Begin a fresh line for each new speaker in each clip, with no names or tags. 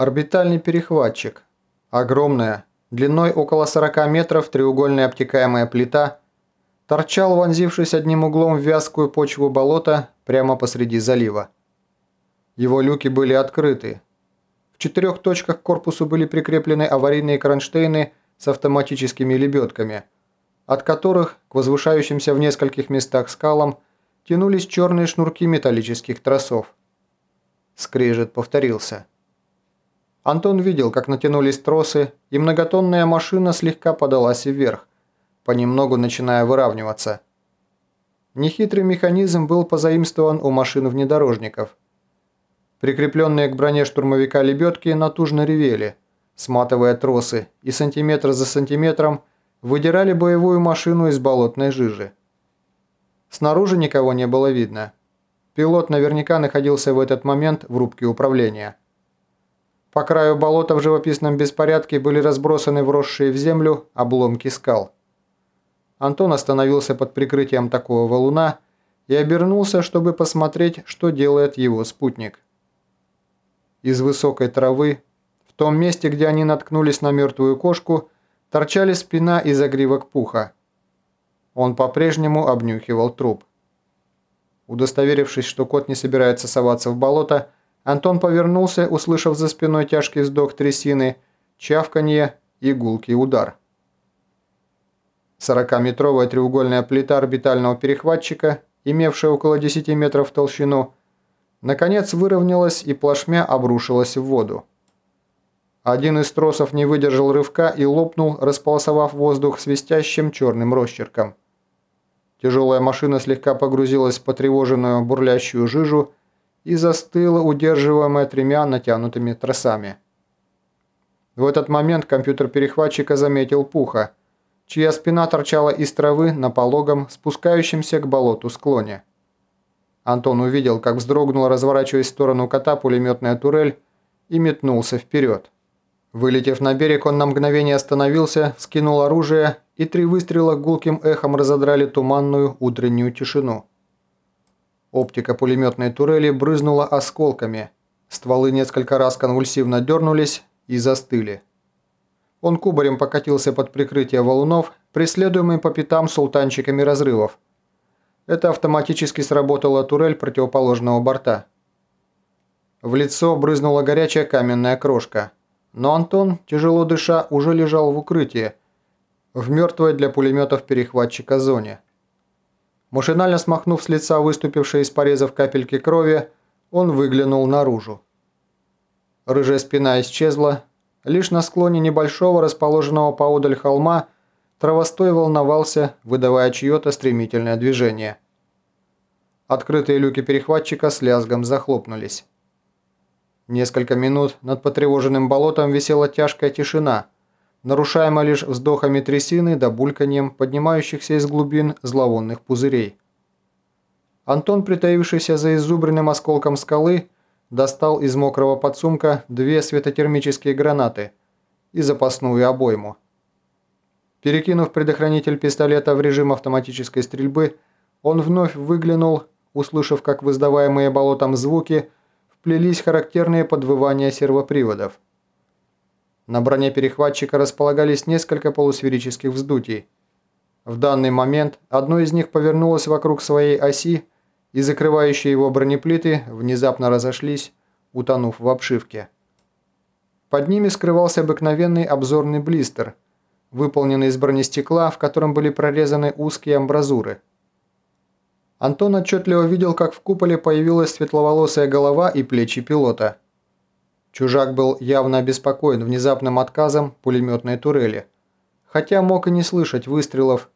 Орбитальный перехватчик. Огромная, длиной около 40 метров треугольная обтекаемая плита торчал, вонзившись одним углом в вязкую почву болота прямо посреди залива. Его люки были открыты. В четырех точках к корпусу были прикреплены аварийные кронштейны с автоматическими лебедками, от которых к возвышающимся в нескольких местах скалам тянулись черные шнурки металлических тросов. Скрежет повторился. Антон видел, как натянулись тросы, и многотонная машина слегка подалась вверх, понемногу начиная выравниваться. Нехитрый механизм был позаимствован у машин внедорожников. Прикрепленные к броне штурмовика лебедки натужно ревели, сматывая тросы, и сантиметр за сантиметром выдирали боевую машину из болотной жижи. Снаружи никого не было видно. Пилот наверняка находился в этот момент в рубке управления. По краю болота в живописном беспорядке были разбросаны вросшие в землю обломки скал. Антон остановился под прикрытием такого валуна и обернулся, чтобы посмотреть, что делает его спутник. Из высокой травы, в том месте, где они наткнулись на мертвую кошку, торчали спина и загривок пуха. Он по-прежнему обнюхивал труп. Удостоверившись, что кот не собирается соваться в болото, Антон повернулся, услышав за спиной тяжкий вздох трясины, чавканье и гулкий удар. Сорокаметровая треугольная плита орбитального перехватчика, имевшая около 10 метров в толщину, наконец выровнялась и плашмя обрушилась в воду. Один из тросов не выдержал рывка и лопнул, располосовав воздух свистящим черным росчерком. Тяжелая машина слегка погрузилась в потревоженную бурлящую жижу и застыла, удерживаемая тремя натянутыми тросами. В этот момент компьютер перехватчика заметил Пуха, чья спина торчала из травы на пологом, спускающемся к болоту склоне. Антон увидел, как вздрогнула, разворачиваясь в сторону кота, пулеметная турель и метнулся вперед. Вылетев на берег, он на мгновение остановился, скинул оружие, и три выстрела гулким эхом разодрали туманную утреннюю тишину. Оптика пулеметной турели брызнула осколками. Стволы несколько раз конвульсивно дернулись и застыли. Он кубарем покатился под прикрытие валунов, преследуемый по пятам султанчиками разрывов. Это автоматически сработала турель противоположного борта. В лицо брызнула горячая каменная крошка. Но Антон, тяжело дыша, уже лежал в укрытии, в мертвой для пулеметов перехватчика зоне. Машинально смахнув с лица выступившие из порезов капельки крови, он выглянул наружу. Рыжая спина исчезла. Лишь на склоне небольшого, расположенного поодаль холма, травостой волновался, выдавая чье-то стремительное движение. Открытые люки перехватчика с лязгом захлопнулись. Несколько минут над потревоженным болотом висела тяжкая тишина – нарушаемо лишь вздохами трясины да бульканьем поднимающихся из глубин зловонных пузырей. Антон, притаившийся за изубренным осколком скалы, достал из мокрого подсумка две светотермические гранаты и запасную обойму. Перекинув предохранитель пистолета в режим автоматической стрельбы, он вновь выглянул, услышав, как в издаваемые болотом звуки вплелись характерные подвывания сервоприводов. На броне перехватчика располагались несколько полусферических вздутий. В данный момент одно из них повернулось вокруг своей оси, и закрывающие его бронеплиты внезапно разошлись, утонув в обшивке. Под ними скрывался обыкновенный обзорный блистер, выполненный из бронестекла, в котором были прорезаны узкие амбразуры. Антон отчетливо видел, как в куполе появилась светловолосая голова и плечи пилота – Чужак был явно обеспокоен внезапным отказом пулеметной турели. Хотя мог и не слышать выстрелов,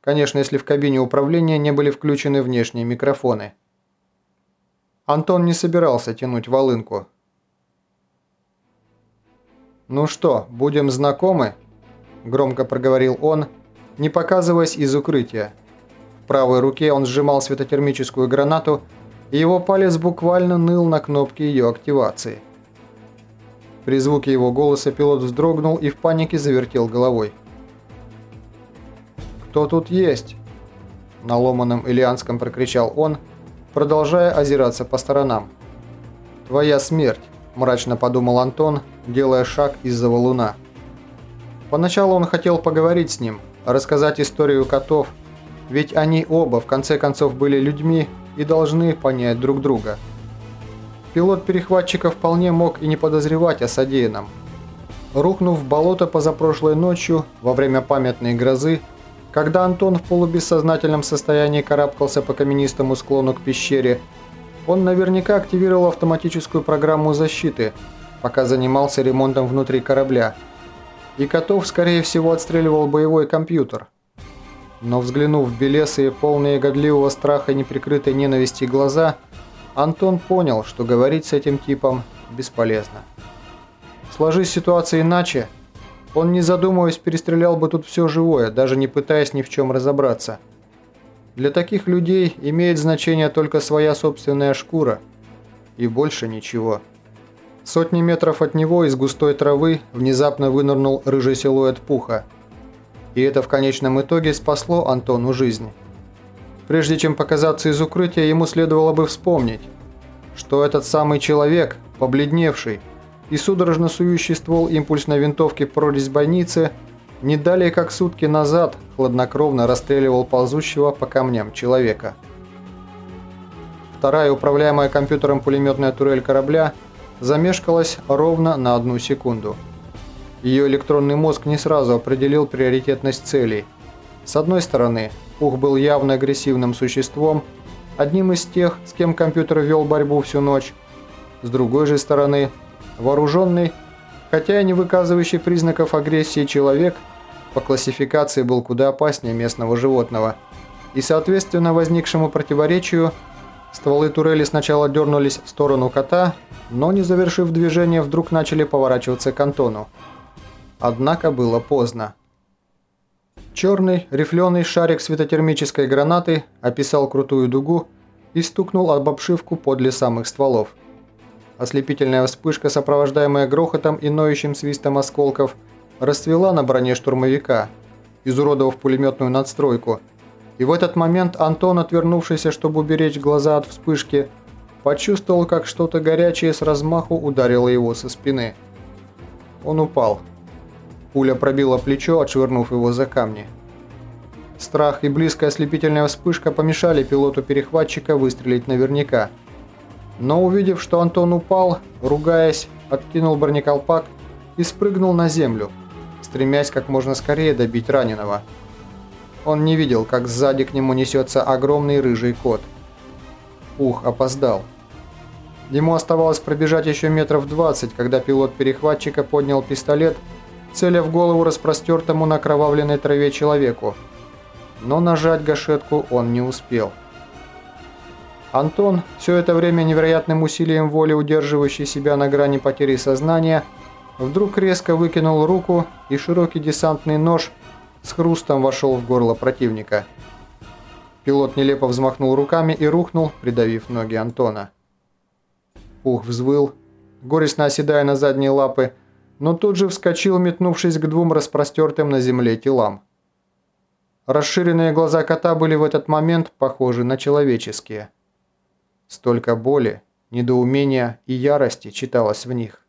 конечно, если в кабине управления не были включены внешние микрофоны. Антон не собирался тянуть волынку. «Ну что, будем знакомы?» – громко проговорил он, не показываясь из укрытия. В правой руке он сжимал светотермическую гранату, и его палец буквально ныл на кнопке ее активации. При звуке его голоса пилот вздрогнул и в панике завертел головой. «Кто тут есть?» На ломаном ильянском прокричал он, продолжая озираться по сторонам. «Твоя смерть. мрачно подумал Антон, делая шаг из-за валуна. Поначалу он хотел поговорить с ним, рассказать историю котов, ведь они оба в конце концов были людьми и должны понять друг друга. Пилот перехватчика вполне мог и не подозревать о содеянном. Рухнув в болото позапрошлой ночью во время памятной грозы, когда Антон в полубессознательном состоянии карабкался по каменистому склону к пещере, он наверняка активировал автоматическую программу защиты, пока занимался ремонтом внутри корабля. И котов, скорее всего, отстреливал боевой компьютер. Но взглянув в белесые, полные годливого страха и неприкрытой ненависти глаза, Антон понял, что говорить с этим типом бесполезно. Сложись ситуация иначе, он, не задумываясь, перестрелял бы тут все живое, даже не пытаясь ни в чем разобраться. Для таких людей имеет значение только своя собственная шкура. И больше ничего. Сотни метров от него из густой травы внезапно вынырнул рыжий силуэт пуха. И это в конечном итоге спасло Антону жизнь. Прежде чем показаться из укрытия, ему следовало бы вспомнить, что этот самый человек, побледневший и судорожно сующий ствол импульсной винтовки прорезь бойницы – не далее как сутки назад хладнокровно расстреливал ползущего по камням человека. Вторая управляемая компьютером пулеметная турель корабля замешкалась ровно на одну секунду. Ее электронный мозг не сразу определил приоритетность целей. С одной стороны, Пух был явно агрессивным существом, одним из тех, с кем компьютер вел борьбу всю ночь. С другой же стороны, вооруженный Хотя и не выказывающий признаков агрессии человек, по классификации был куда опаснее местного животного. И соответственно возникшему противоречию, стволы турели сначала дернулись в сторону кота, но не завершив движение, вдруг начали поворачиваться к Антону. Однако было поздно. Черный, рифленый шарик светотермической гранаты описал крутую дугу и стукнул об обшивку подле самых стволов. Ослепительная вспышка, сопровождаемая грохотом и ноющим свистом осколков, расцвела на броне штурмовика, изуродовав пулеметную надстройку. И в этот момент Антон, отвернувшийся, чтобы уберечь глаза от вспышки, почувствовал, как что-то горячее с размаху ударило его со спины. Он упал. Пуля пробила плечо, отшвырнув его за камни. Страх и близкая ослепительная вспышка помешали пилоту перехватчика выстрелить наверняка – но увидев, что Антон упал, ругаясь, откинул бронеколпак и спрыгнул на землю, стремясь как можно скорее добить раненого. Он не видел, как сзади к нему несется огромный рыжий кот. Ух, опоздал. Ему оставалось пробежать еще метров 20, когда пилот перехватчика поднял пистолет, целя в голову распростертому на кровавленной траве человеку. Но нажать гашетку он не успел. Антон, все это время невероятным усилием воли удерживающий себя на грани потери сознания, вдруг резко выкинул руку, и широкий десантный нож с хрустом вошел в горло противника. Пилот нелепо взмахнул руками и рухнул, придавив ноги Антона. Пух взвыл, горестно оседая на задние лапы, но тут же вскочил, метнувшись к двум распростертым на земле телам. Расширенные глаза кота были в этот момент похожи на человеческие. Столько боли, недоумения и ярости читалось в них.